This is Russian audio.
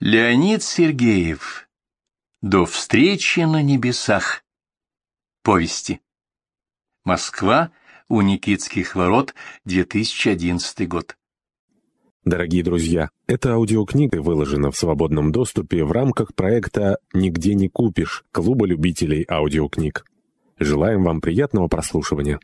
Леонид Сергеев. До встречи на небесах. Повести. Москва. У Никитских ворот. 2011 год. Дорогие друзья, эта аудиокнига выложена в свободном доступе в рамках проекта «Нигде не купишь» Клуба любителей аудиокниг. Желаем вам приятного прослушивания.